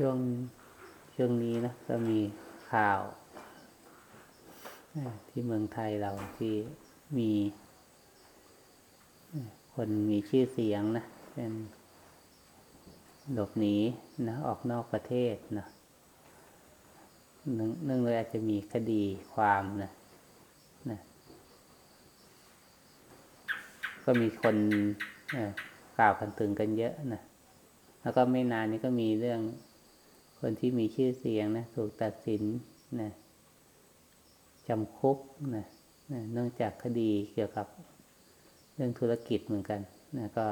ช่วงช่วงนี้นะก็มีข่าวที่เมืองไทยเราที่มีคนมีชื่อเสียงนะเป็นหลบหนีนะออกนอกประเทศนะเนื่องเลยอาจจะมีคดีความนะนะก็มีคนกล่าวกันตึงกันเยอะนะแล้วก็ไม่นานนี้ก็มีเรื่อง คนที่มีชื่อเสียงนะถูกตัดสินนะจำคุกนะนะเนื่องจากคดีเกี่ยวกับเรื่องธุรกิจเหมือนกันนะก็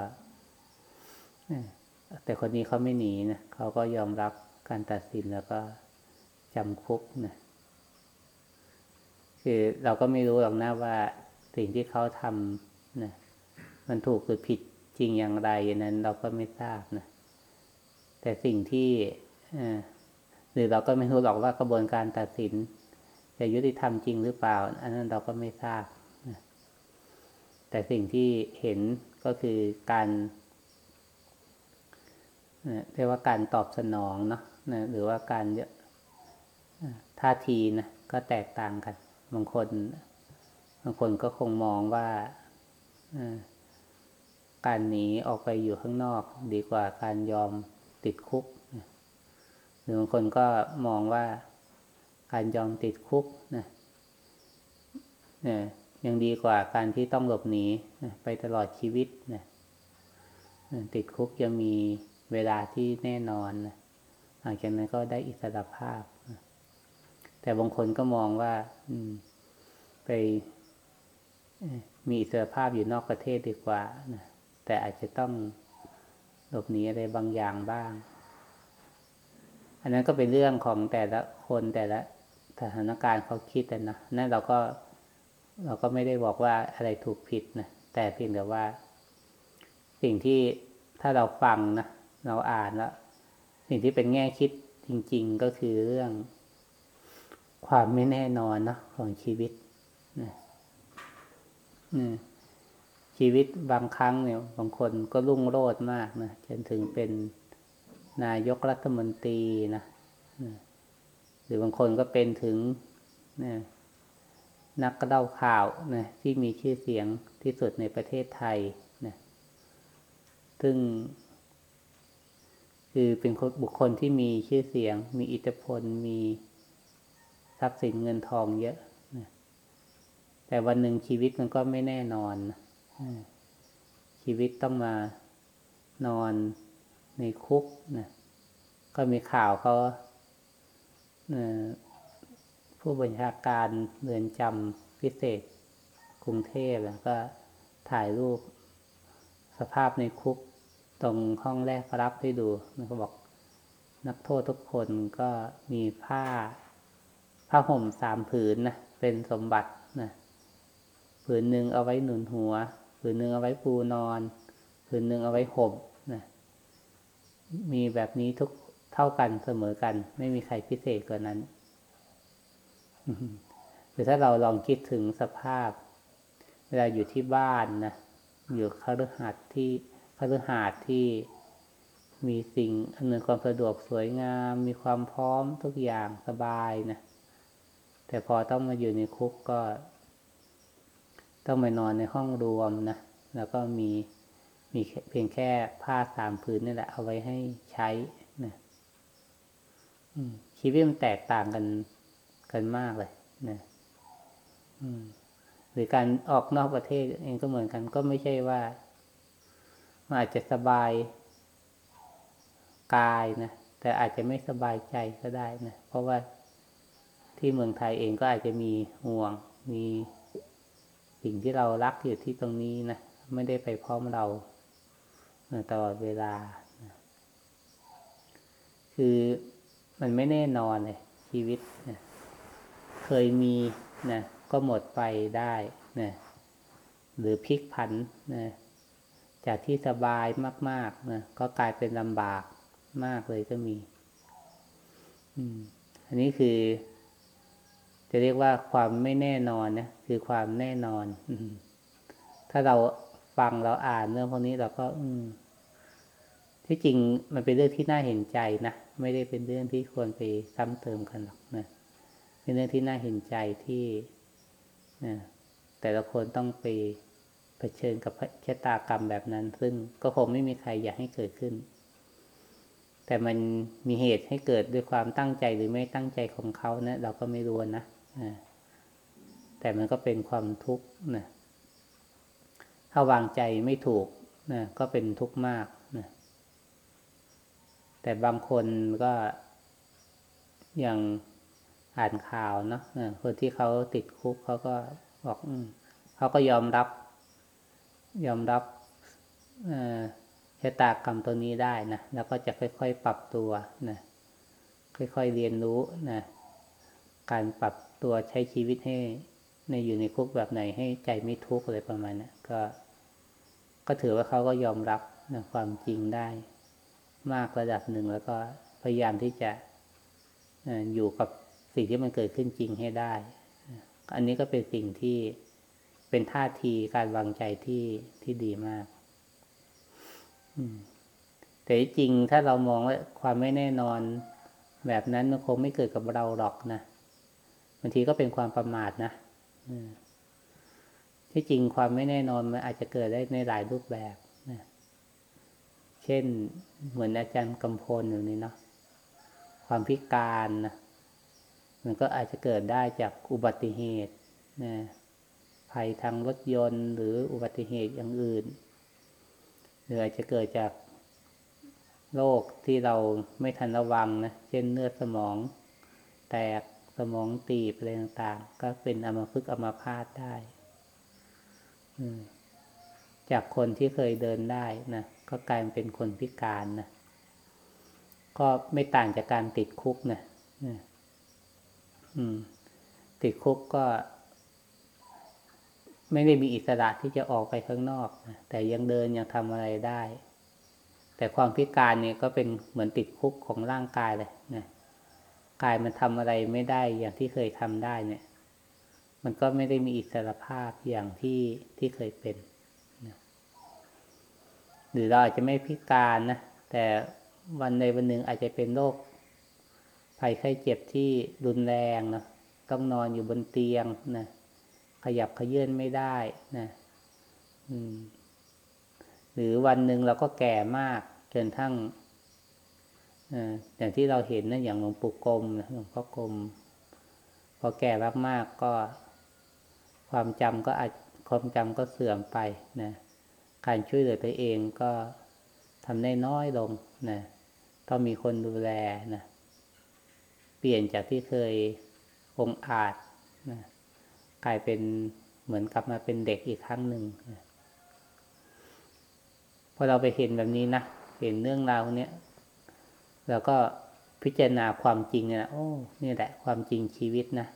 แต่คนนี้เขาไม่หนีนะเขาก็ยอมรับการตัดสินแล้วก็จำคุกนะคือเราก็ไม่รู้หรอกนะว่าสิ่งที่เขาทำนะมันถูกหรือผิดจริงอย่างไรนั้นเราก็ไม่ทราบนะแต่สิ่งที่ หรือเราก็ไม่รู้หรอกว่ากระบวนการตัดสิน จะยุติธรรมจริงหรือเปล่า อันนั้นเราก็ไม่ทราบ แต่สิ่งที่เห็นก็คือการเรียกว่าการตอบสนองเนาะหรือว่าการท่าทีนะก็แตกต่างกัน บางคน บางคนก็คงมองว่าการหนีออกไปอยู่ข้างนอก ดีกว่าการยอมติดคุก หรือบางคนก็มองว่าการยอมติดคุกนะเนี่ยยังดีกว่าการที่ต้องหลบหนีไปตลอดชีวิตนะติดคุกยังมีเวลาที่แน่นอนนะหลังจากนั้นก็ได้อิสรภาพนะแต่บางคนก็มองว่าไปมีอิสรภาพอยู่นอกประเทศดีกว่านะแต่อาจจะต้องหลบหนีอะไรบางอย่างบ้าง อันนั้นก็เป็นเรื่องของแต่ละคนแต่ละสถานการณ์เขาคิดนะนั่นเราก็เราก็ไม่ได้บอกว่าอะไรถูกผิดนะแต่เพียงแต่ว่า สิ่งที่ถ้าเราฟังนะเราอ่านแล้วสิ่งที่เป็นแง่คิดจริง ๆก็คือเรื่องความไม่แน่นอนนะของชีวิตนะชีวิตบางครั้งเนี่ยบางคนก็รุ่งโรจน์มากนะจนถึงเป็น นายกรัฐมนตรีนะหรือบางคนก็เป็นถึงนะนักเล่าข่าวนะที่มีชื่อเสียงที่สุดในประเทศไทยนะซึ่ง คือเป็นบุคคลที่มีชื่อเสียง มีอิทธิพล มีทรัพย์สินเงินทองเยอะนะแต่วันหนึ่งชีวิตมันก็ไม่แน่นอนนะชีวิตต้องมานอน ในคุกนะก็มีข่าวเขาผู้บัญชาการเรือนจำพิเศษกรุงเทพแล้วก็ถ่ายรูปสภาพในคุกตรงห้องแรกรับให้ดูมันก็บอกนักโทษทุกคนก็มีผ้า ผ้าห่มสามผืนนะเป็นสมบัตินะผืนหนึ่งเอาไว้หนุนหัว ผืนหนึ่งเอาไว้ปูนอน ผืนหนึ่งเอาไว้ห่ม มีแบบนี้ทุกเท่ากันเสมอกัน ไม่มีใครพิเศษกว่านั้นหรือถ้าเราลองคิดถึงสภาพ เวลาอยู่ที่บ้านนะอยู่คฤหัสถ์ที่คฤหัสถ์ที่มีสิ่งอำนวยความสะดวกสวยงาม มีความพร้อมทุกอย่างสบายนะแต่พอต้องมาอยู่ในคุกก็ ต้องไปนอนในห้องรวมนะแล้วก็มี มีเพียงแค่ผ้าสามผืนนี่แหละ เอาไว้ให้ใช้นะชีวิตมันแตกต่างกันกันมากเลยนะหรือการออกนอกประเทศเองก็เหมือนกัน ก็ไม่ใช่ว่ามันอาจจะสบายกายนะแต่อาจจะไม่สบายใจก็ได้นะเพราะว่าที่เมืองไทยเองก็อาจจะมีห่วง มีสิ่งที่เรารักอยู่ที่ตรงนี้นะไม่ได้ไปพร้อมเรา ตลอดเวลา คือมันไม่แน่นอนเลยชีวิตนะเคยมีนะก็หมดไปได้นะหรือพลิกผันนะจากที่สบายมาก ๆนะก็กลายเป็นลำบากมากเลยก็มีอันนี้คือ จะเรียกว่าความไม่แน่นอนนะคือความแน่นอนถ้าเราฟังเราอ่านเรื่องพวกนี้เราก็ อืม ที่จริงมันเป็นเรื่องที่น่าเห็นใจนะไม่ได้เป็นเรื่องที่ควรไปซ้ำเติมกันหรอกนะเป็นเรื่องที่น่าเห็นใจที่นะแต่ละคนต้องไปเผชิญกับชะตากรรมแบบนั้น ซึ่งก็คงไม่มีใครอยากให้เกิดขึ้น แต่มันมีเหตุให้เกิดด้วยความตั้งใจหรือไม่ตั้งใจของเขานะเราก็ไม่รู้นะแต่มันก็เป็นความทุกข์นะถ้าวางใจไม่ถูกนะก็เป็นทุกข์มาก แต่บางคนก็อย่างอ่านข่าวเนาะคนที่เขาติดคุกเขาก็บอกเขาก็ยอมรับ ยอมรับชะตากรรมตัวนี้ได้นะแล้วก็จะค่อยๆปรับตัวนะค่อยๆเรียนรู้นะการปรับตัวใช้ชีวิตให้ในอยู่ในคุกแบบไหนให้ใจไม่ทุกข์อะไรประมาณนะก็ ก็ถือว่าเขาก็ยอมรับนะความจริงได้ มากระดับหนึ่งแล้วก็พยายามที่จะอยู่กับสิ่งที่มันเกิดขึ้นจริงให้ได้ อันนี้ก็เป็นสิ่งที่เป็นท่าทีการวางใจที่ที่ดีมากแต่จริงถ้าเรามองว่าความไม่แน่นอนแบบนั้นมันคงไม่เกิดกับเราหรอกนะบางทีก็เป็นความประมาทนะที่จริงความไม่แน่นอนมันอาจจะเกิดได้ในหลายรูปแบบ เช่นเหมือนอาจารย์กำพลอยู่นี่เนาะความพิการนะมันก็อาจจะเกิดได้จากอุบัติเหตุนะภัยทางรถยนต์ หรืออุบัติเหตุอย่างอื่น หรืออาจจะเกิดจากโรคที่เราไม่ทันระวังนะเช่นเนื้อสมอง แตกสมองตีบอะไรต่างๆ ก็เป็นอัมพฤกษ์อัมพาตได้จากคนที่เคยเดินได้นะ ก็กลายเป็นคนพิการนะก็ไม่ต่างจากการติดคุกนะติดคุกก็ ไม่ได้มีอิสระที่จะออกไปข้างนอกนะแต่ยังเดินยังทำอะไรได้ แต่ความพิการเนี่ยก็เป็นเหมือนติดคุกของร่างกายเลยนะกายมันทำอะไรไม่ได้อย่างที่เคยทำได้เนี่ย มันก็ไม่ได้มีอิสระภาพอย่างที่ที่เคยเป็น หรือเราอาจจะไม่พิการนะ แต่วันในวันหนึ่งอาจจะเป็นโรคภัยไข้เจ็บที่รุนแรงนะต้องนอนอยู่บนเตียงนะขยับขยื่นไม่ได้นะหรือวันหนึ่งเราก็แก่มากจนทั้งอย่างที่เราเห็นนะอย่างหลวงปู่กรมหลวงพ่อกรมพอแก่มากๆก็ความจำก็อาจความจำก็เสื่อมไปนะ การช่วยเหลือตัวเองก็ทำได้น้อยลงนะต้องมีคนดูแลนะเปลี่ยนจากที่เคยองอาจนะกลายเป็นเหมือนกลับมาเป็นเด็กอีกครั้งหนึ่งนะพอเราไปเห็นแบบนี้นะเห็นเรื่องราวเนี้ยเราก็พิจารณาความจริงนะโอ้นี่แหละความจริงชีวิตนะ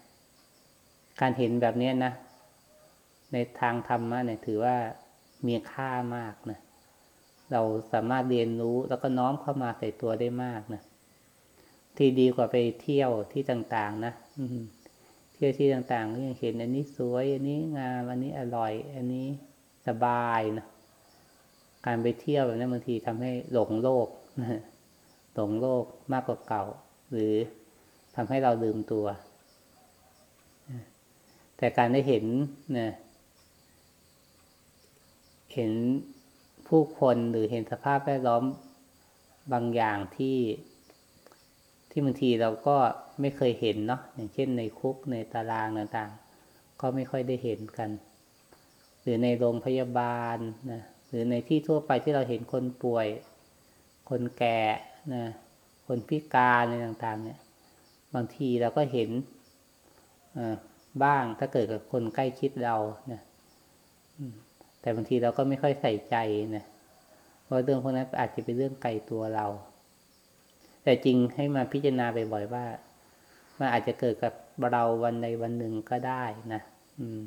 การเห็นแบบนี้นะในทางธรรมะเนี่ยถือว่า มีค่ามากนะ เราสามารถเรียนรู้แล้วก็น้อมเข้ามาใส่ตัวได้มากนะ ที่ดีกว่าไปเที่ยวที่ต่าง ๆ นะเที่ยวที่ต่างๆก็ยังเห็นอันนี้สวย อันนี้งาม อันนี้อร่อย อันนี้สบายนะการไปเที่ยวแบบนี้บางทีทำให้หลงโลกนะหลงโลกมากกว่าเก่า หรือทำให้เราลืมตัว แต่การได้เห็นนะ เห็นผู้คนหรือเห็นสภาพแวดล้อมบางอย่างที่ที่บางทีเราก็ไม่เคยเห็นเนาะอย่างเช่นในคุกในตารางต่างๆ ก็ไม่ค่อยได้เห็นกัน หรือในโรงพยาบาลนะหรือในที่ทั่วไปที่เราเห็นคนป่วย คนแก่นะคนพิการในต่างๆ เนี่ย บางทีเราก็เห็นบ้างถ้าเกิดกับคนใกล้ชิดเรานะ แต่บางทีเราก็ไม่ค่อยใส่ใจนะเพราะเรื่องพวกนั้นอาจจะเป็นเรื่องไกลตัวเรา แต่จริงให้มาพิจารณาบ่อยๆว่ามันอาจจะเกิดกับเราวันใดวันหนึ่งก็ได้นะอืม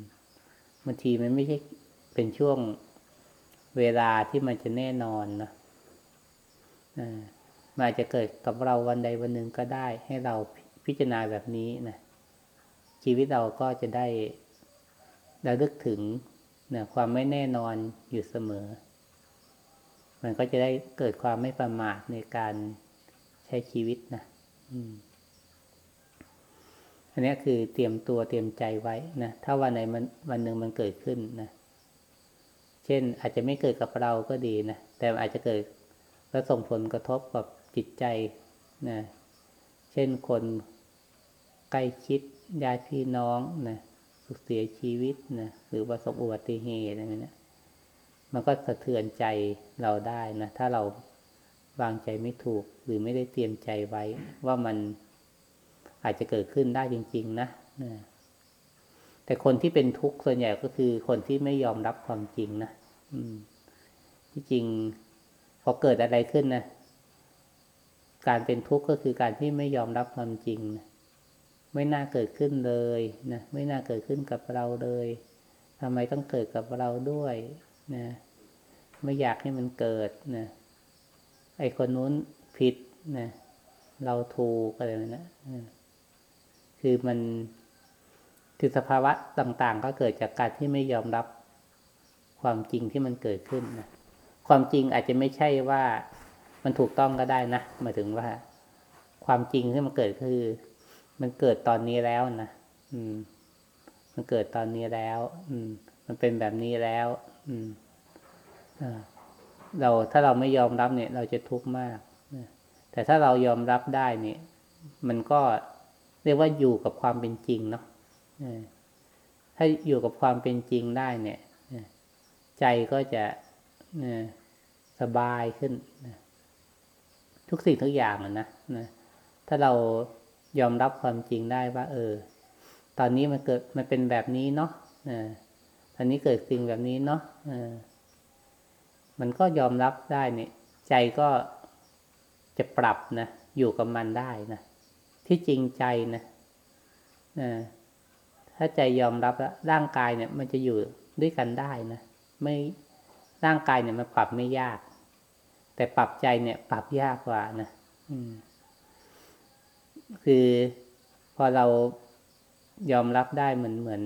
บางทีมันไม่ใช่เป็นช่วงเวลาที่มันจะแน่นอนนะมันอาจจะเกิดกับเราวันใดวันหนึ่งก็ได้ ให้เราพิจารณาแบบนี้นะชีวิตเราก็จะได้ระลึกถึง เนะความไม่แน่นอนอยู่เสมอ มันก็จะได้เกิดความไม่ประมาทในการใช้ชีวิตนะอันนี้คือเตรียมตัวเตรียมใจไว้นะถ้าวันไหนมันวันหนึ่งมันเกิดขึ้นนะ เช่นอาจจะไม่เกิดกับเราก็ดีนะ แต่อาจจะเกิดแล้วส่งผลกระทบกับจิตใจนะ เช่นคนใกล้ชิดญาติพี่น้องนะ เสียชีวิตนะหรือประสบอุบัติเหตุอะไรเนี้ยมันก็สะเทือนใจเราได้นะ ถ้าเราวางใจไม่ถูก หรือไม่ได้เตรียมใจไว้ ว่ามันอาจจะเกิดขึ้นได้จริง ๆ นะนะแต่คนที่เป็นทุกข์ส่วนใหญ่ก็คือคนที่ไม่ยอมรับความจริงนะอืม ที่จริงพอเกิดอะไรขึ้นนะการเป็นทุกข์ก็คือการที่ไม่ยอมรับความจริงนะ ไม่น่าเกิดขึ้นเลยนะไม่น่าเกิดขึ้นกับเราเลยทำไมต้องเกิดกับเราด้วยนะไม่อยากให้มันเกิดนะไอคนนู้นผิดนะเราถูกอะไรนะคือมันคือสภาวะต่าง ๆ ก็เกิดจากการที่ไม่ยอมรับความจริงที่มันเกิดขึ้นนะความจริงอาจจะไม่ใช่ว่ามันถูกต้องก็ได้นะหมายถึงว่า ความจริงที่มันเกิดคือ มันเกิดตอนนี้แล้วนะอืม มันเกิดตอนนี้แล้ว อืม มันเป็นแบบนี้แล้ว อืมเราถ้าเราไม่ยอมรับเนี่ย เราจะทุกข์มากแต่ถ้าเรายอมรับได้เนี่ย มันก็เรียกว่าอยู่กับความเป็นจริงเนาะถ้าอยู่กับความเป็นจริงได้เนี่ยใจก็จะสบายขึ้นทุกสิ่งทุกอย่างนะนะถ้าเรา ยอมรับความจริงได้ว่า เออ ตอนนี้มันเกิดมันเป็นแบบนี้เนาะตอนนี้เกิดสิ่งแบบนี้เนาะมันก็ยอมรับได้เนี่ย ใจก็จะปรับนะ อยู่กับมันได้นะที่จริงใจนะถ้าใจยอมรับแล้วร่างกายเนี่ย มันจะอยู่ด้วยกันได้นะไม่ร่างกายเนี่ยมันปรับไม่ยาก แต่ปรับใจเนี่ย ปรับยากกว่านะ อืม คือพอเรายอมรับได้เหมือนเหมือน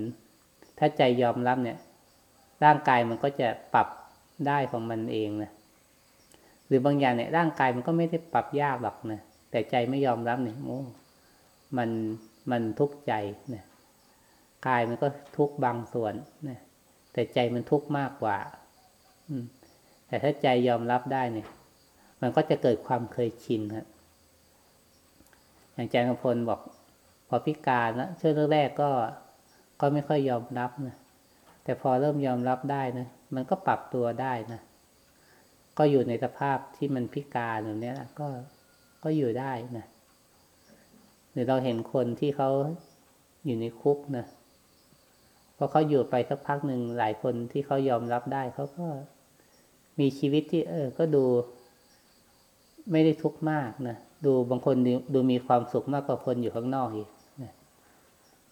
ถ้าใจยอมรับเนี่ย ร่างกายมันก็จะปรับได้ของมันเองนะหรือบางอย่างเนี่ยร่างกายมันก็ไม่ได้ปรับยากหรอกนะแต่ใจไม่ยอมรับเนี่ยโอ้มันมันทุกข์ใจนะกายมันก็ทุกข์บางส่วนนะแต่ใจมันทุกข์มากกว่า อืมแต่ถ้าใจยอมรับได้เนี่ย มันก็จะเกิดความเคยชินครับ อย่างใจกำพลบอก พอพิการนะช่วงแรกๆก็ก็ไม่ค่อยยอมรับนะแต่พอเริ่มยอมรับได้นะมันก็ปรับตัวได้นะก็อยู่ในสภาพที่มันพิการแบบนี้นะก็ก็อยู่ได้นะหรือเราเห็นคนที่เขาอยู่ในคุกนะพอเขาอยู่ไปสักพักหนึ่งหลายคนที่เขายอมรับได้เขาก็มีชีวิตที่ เออ ก็ดู ไม่ได้ทุกข์มากนะ ดูบางคนดูมีความสุขมากกว่าคนอยู่ข้างนอกอีกนะ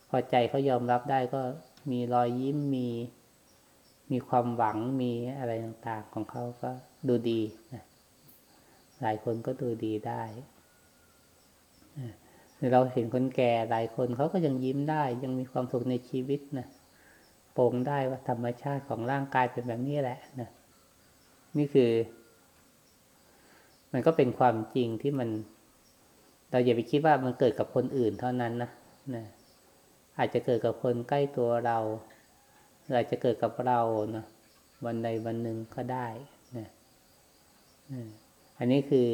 พอใจเขายอมรับได้ก็มีรอยยิ้มมีมีความหวังมีอะไรต่างๆของเขาก็ดูดีนะหลายคนก็ดูดีได้เราเห็นคนแก่หลายคนเขาก็ยังยิ้มได้ ยังมีความสุขในชีวิตนะโป่งได้ว่าธรรมชาติของร่างกายเป็นแบบนี้แหละนะนี่คือ มันก็เป็นความจริงที่มัน เราอย่าไปคิดว่ามันเกิดกับคนอื่นเท่านั้นนะนะอาจจะเกิดกับคนใกล้ตัวเราหรืออาจจะเกิดกับเรานะวันใดวันหนึ่งก็ได้นะอันนี้คือ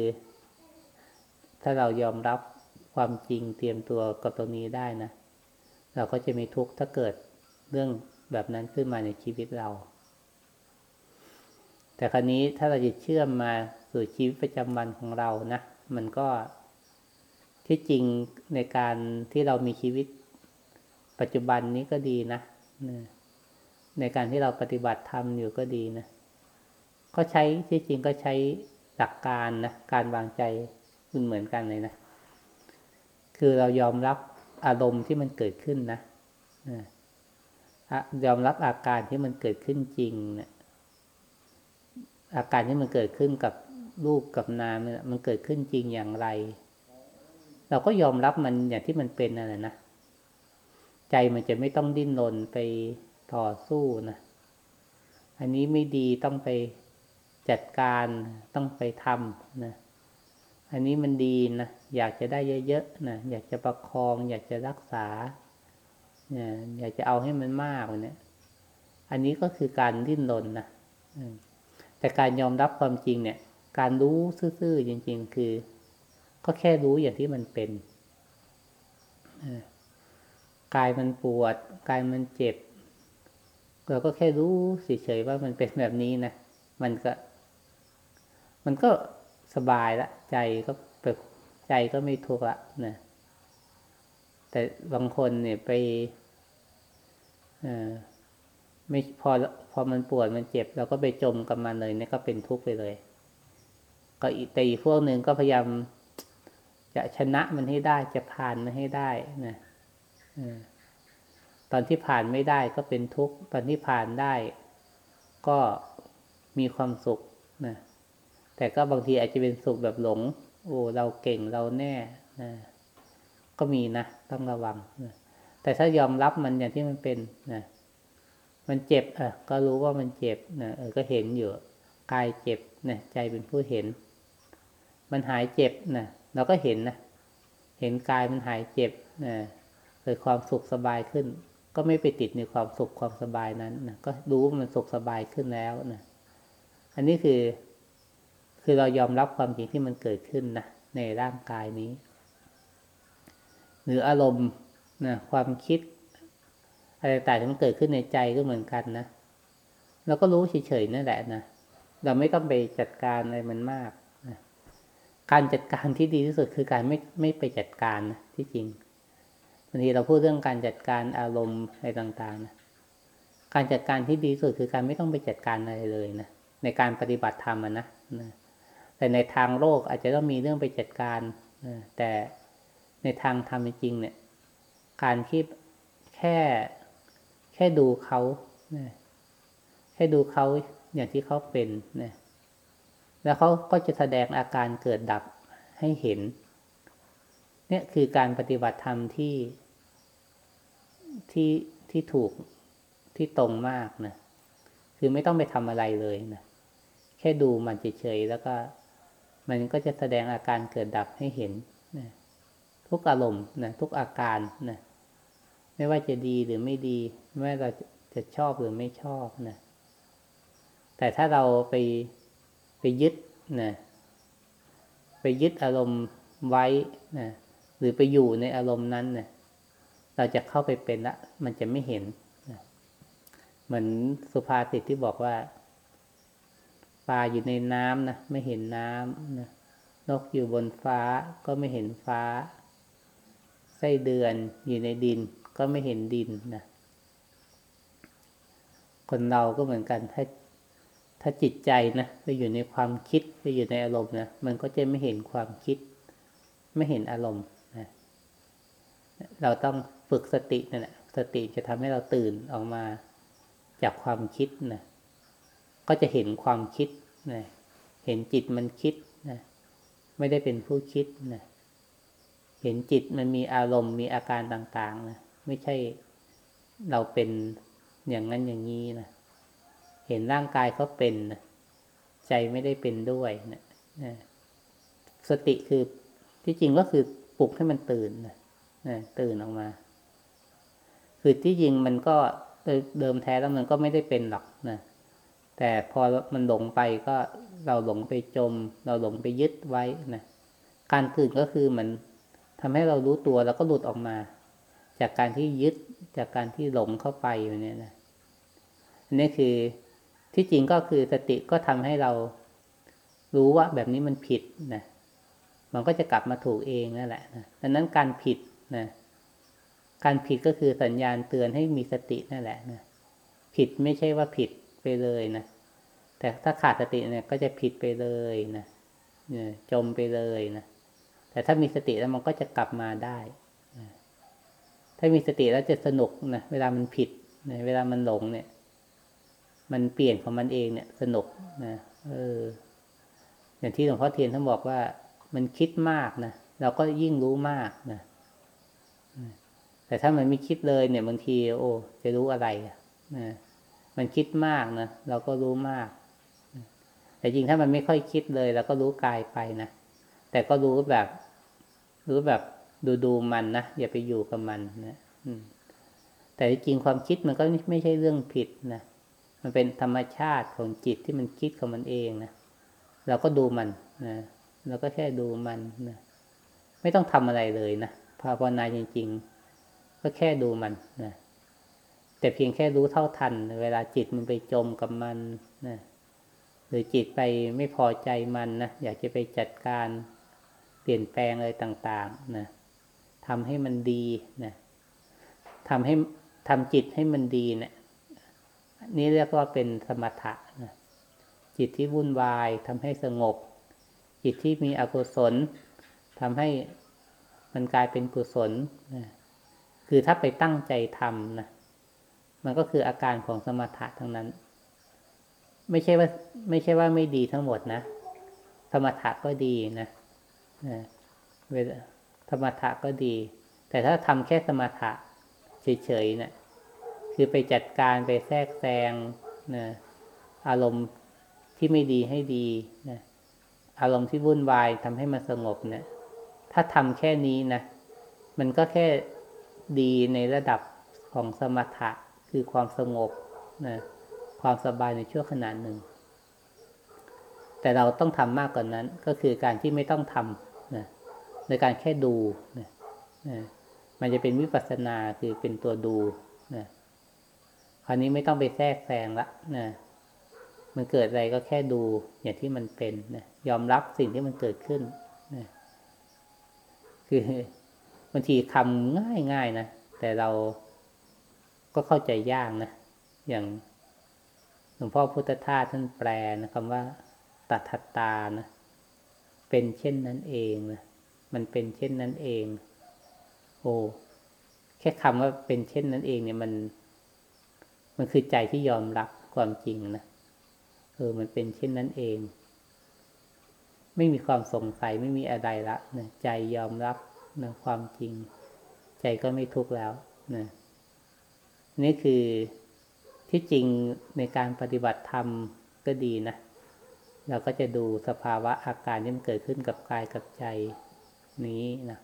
ถ้าเรายอมรับความจริงเตรียมตัวกับตรงนี้ได้นะ เราก็จะมีทุกข์ถ้าเกิดเรื่องแบบนั้นขึ้นมาในชีวิตเรา แต่คราวนี้ถ้าเราจะเชื่อมมาสู่ชีวิตประจำวันของเรานะ มันก็ ที่จริงในการที่เรามีชีวิตปัจจุบันนี้ก็ดีนะ ในการที่เราปฏิบัติธรรมอยู่ก็ดีนะ ก็ใช้ที่จริงก็ใช้หลักการนะการวางใจมันเหมือนกันเลยนะ คือเรายอมรับอารมณ์ที่มันเกิดขึ้นนะยอมรับอาการที่มันเกิดขึ้นจริงเนะี่ย อาการที่มันเกิดขึ้นกับรูปกับนามเนี่ยมันเกิดขึ้นจริงอย่างไร เราก็ยอมรับมันอย่างที่มันเป็นนั่นแหละนะ ใจมันจะไม่ต้องดิ้นรนไปต่อสู้นะ อันนี้ไม่ดีต้องไปจัดการต้องไปทำนะ อันนี้มันดีนะ อยากจะได้เยอะๆนะ อยากจะประคอง อยากจะรักษาเนี่ยอยากจะเอาให้มันมากเนี่ย อันนี้ก็คือการดิ้นรนนะแต่การยอมรับความจริงเนี่ย การรู้ซื่อๆจริง ๆ คือ ก็แค่รู้อย่างที่มันเป็นกายมันปวดกายมันเจ็บเราก็แค่รู้เฉยๆว่ามันเป็นแบบนี้นะมันก็ มันก็สบายละ ใจก็เปิดใจก็ไม่ทุกข์ละนะแต่บางคนเนี่ยไปอไม่พอพอมันปวดมันเจ็บ เราก็ไปจมกับมันเลยเนี่ยก็เป็นทุกข์ไปเลย ก็แต่อีกพวกหนึ่งก็พยายาม จะชนะมันให้ได้จะผ่านมันให้ได้นะตอนที่ผ่านไม่ได้ก็เป็นทุกข์ ตอนที่ผ่านได้ ก็มีความสุขนะแต่ก็บางทีอาจจะเป็นสุขแบบหลง โอ้เราเก่งเราแน่นะก็มีนะต้องระวังนะแต่ถ้ายอมรับมันอย่างที่มันเป็นนะมันเจ็บอะก็รู้ว่ามันเจ็บนะเออก็เห็นอยู่กายเจ็บนะใจเป็นผู้เห็น มันหายเจ็บนะ เราก็เห็นนะ เห็นกายมันหายเจ็บนะเกิดความสุขสบายขึ้น ก็ไม่ไปติดในความสุขความสบายนั้นนะก็รู้ว่ามันสุขสบายขึ้นแล้วนะอันนี้คือ คือเรายอมรับความจริงที่มันเกิดขึ้นนะในร่างกายนี้ หรืออารมณ์นะความคิด อะไรต่างๆที่มันเกิดขึ้นในใจก็เหมือนกันนะเราก็รู้เฉยๆนั่นแหละนะเราไม่ต้องไปจัดการอะไรมันมาก การจัดการที่ดีที่สุดคือการไม่ไม่ไปจัดการนะที่จริงบางทีเราพูดเรื่องการจัดการอารมณ์อะไรต่างๆนะการจัดการที่ดีที่สุดคือการไม่ต้องไปจัดการอะไรเลยนะในการปฏิบัติธรรมนะนะแต่ในทางโลกอาจจะต้องมีเรื่องไปจัดการแต่ในทางธรรมจริงเนี่ย การที่แค่แค่ดูเขาแค่ดูเขาอย่างที่เขาเป็นนะ แล้วเขาก็จะแสดงอาการเกิดดับให้เห็น เนี่ยคือการปฏิบัติธรรมที่ที่ที่ถูกที่ตรงมากนะคือไม่ต้องไปทำอะไรเลยนะแค่ดูมันเฉยๆแล้วก็มันก็จะแสดงอาการเกิดดับให้เห็นนะทุกอารมณ์นะทุกอาการนะไม่ว่าจะดีหรือไม่ดี ไม่ว่าเราจะชอบหรือไม่ชอบนะแต่ถ้าเราไป ไปยึดนะไปยึดอารมณ์ไว้นะหรือไปอยู่ในอารมณ์นั้นนะเราจะเข้าไปเป็นละมันจะไม่เห็นนะเหมือนสุภาษิตที่บอกว่าปลาอยู่ในน้ำนะไม่เห็นน้ำนะนกอยู่บนฟ้าก็ไม่เห็นฟ้า ไส้เดือนอยู่ในดินก็ไม่เห็นดินนะคนเราก็เหมือนกันถ้า ถ้าจิตใจนะไปอยู่ในความคิดไปอยู่ในอารมณ์นะมันก็จะไม่เห็นความคิด ไม่เห็นอารมณ์นะเราต้องฝึกสตินั่นแหละสติจะทำให้เราตื่นออกมาจากความคิดนะก็จะเห็นความคิดนะเห็นจิตมันคิดนะไม่ได้เป็นผู้คิดนะเห็นจิตมันมีอารมณ์มีอาการต่างๆนะไม่ใช่เราเป็นอย่างนั้นอย่างนี้นะ เห็นร่างกายเขาเป็น ใจไม่ได้เป็นด้วยนะนะสติคือที่จริงก็คือปลุกให้มันตื่นนะตื่นออกมา คือที่จริงมันก็เดิมแท้แล้วมันก็ไม่ได้เป็นหรอกนะแต่พอมันหลงไปก็เราหลงไปจม เราหลงไปยึดไว้นะการตื่นก็คือเหมือนทำให้เรารู้ตัวแล้วก็หลุดออกมา จากการที่ยึดจากการที่หลงเข้าไปอยู่เนี่ยนะอันนี้คือ ที่จริงก็คือสติก็ทำให้เรารู้ว่าแบบนี้มันผิดนะมันก็จะกลับมาถูกเองนั่นแหละนะดังนั้นการผิดนะการผิดก็คือสัญญาณเตือนให้มีสตินั่นแหละนะผิดไม่ใช่ว่าผิดไปเลยนะแต่ถ้าขาดสติเนี่ย ก็จะผิดไปเลยนะจมไปเลยนะแต่ถ้ามีสติแล้วมันก็จะกลับมาได้ถ้ามีสติแล้วจะสนุกนะเวลามันผิดนะเวลามันหลงเนี่ย มันเปลี่ยนของมันเองเนี่ย สนุกนะเอออย่างที่หลวงพ่อเทียนท่านบอกว่า มันคิดมากนะเราก็ยิ่งรู้มากนะแต่ถ้ามันไม่คิดเลยเนี่ยบางทีโอ้จะรู้อะไรนะมันคิดมากนะเราก็รู้มาก แต่จริงถ้ามันไม่ค่อยคิดเลยแล้วก็รู้กายไปนะแต่ก็รู้แบบ รู้แบบดูดูมันนะอย่าไปอยู่กับมันนะแต่จริงความคิดมันก็ไม่ใช่เรื่องผิดนะ มันเป็นธรรมชาติของจิตที่มันคิดของมันเองนะเราก็ดูมันนะเราก็แค่ดูมันนะไม่ต้องทำอะไรเลยนะภาวนาจริง ๆ ก็แค่ดูมันนะแต่เพียงแค่รู้เท่าทัน เวลาจิตมันไปจมกับมันนะหรือจิตไปไม่พอใจมันนะอยากจะไปจัดการเปลี่ยนแปลงอะไรต่าง ๆ นะทำให้มันดีนะทำให้ทำจิตให้มันดีเนะี่ย นี่เรียกว่าเป็นสมถะนะจิตที่วุ่นวายทำให้สงบ จิตที่มีอกุศลทำให้มันกลายเป็นกุศลนะคือถ้าไปตั้งใจทำนะมันก็คืออาการของสมถะทั้งนั้น ไม่ใช่ว่า ไม่ใช่ว่าไม่ดีทั้งหมดนะสมถะก็ดีนะนะเวสมถะก็ดี แต่ถ้าทำแค่สมถะเฉยๆเนะี่ย คือไปจัดการไปแทรกแซงนะอารมณ์ที่ไม่ดีให้ดีนะอารมณ์ที่วุ่นวายทำให้มันสงบเนะี่ย ถ้าทำแค่นี้นะมันก็แค่ดีในระดับของสมถะคือความสงบนะความสบายในช่วงขณะหนึ่ง แต่เราต้องทำมากกว่านนั้น ก็คือการที่ไม่ต้องทำนะในการแค่ดูนะนะมันจะเป็นวิปัสสนาคือเป็นตัวดูนะ คราวนี้ไม่ต้องไปแทรกแซงละนะมันเกิดอะไรก็แค่ดูอย่างที่มันเป็นนะยอมรับสิ่งที่มันเกิดขึ้นนะคือบางทีคำง่ายๆนะ แต่เราก็เข้าใจยากนะ อย่างหลวงพ่อพุทธทาสท่านแปลนะคำว่าตัทตานะ เป็นเช่นนั้นเองนะ มันเป็นเช่นนั้นเอง โอ้ แค่คำว่าเป็นเช่นนั้นเองเนี่ยมัน มันคือใจที่ยอมรับความจริงนะเออมันเป็นเช่นนั้นเอง ไม่มีความสงสัยไม่มีอะไรละนะใจยอมรับนะความจริง ใจก็ไม่ทุกข์แล้วนะนี่คือที่จริงในการปฏิบัติธรรมก็ดีนะเราก็จะดูสภาวะอาการที่มันเกิดขึ้นกับกายกับใจนี้นะ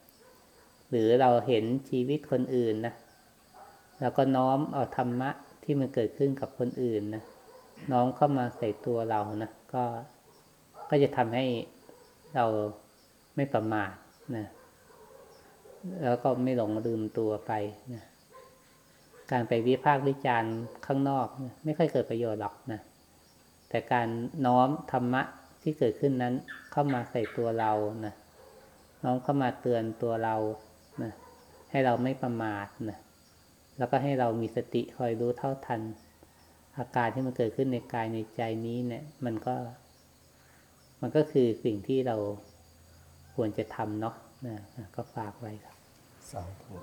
หรือเราเห็นชีวิตคนอื่นนะเราก็น้อมเอาธรรมะ ที่มันเกิดขึ้นกับคนอื่นนะน้อมเข้ามาใส่ตัวเรานะก็ก็จะทำให้เราไม่ประมาทนะแล้วก็ไม่หลงลืมตัวไปนะการไปวิพากษ์วิจารณ์ข้างนอกไม่ค่อยเกิดประโยชน์หรอกนะแต่การน้อมธรรมะที่เกิดขึ้นนั้น เข้ามาใส่ตัวเรานะน้อมเข้ามาเตือนตัวเรานะให้เราไม่ประมาทนะ แล้วก็ให้เรามีสติคอยรู้เท่าทัน อาการที่มันเกิดขึ้นในกายในใจนี้เนี่ย มันก็ มันก็คือสิ่งที่เราควรจะทำเนาะนะก็ฝากไว้ครับสาธุ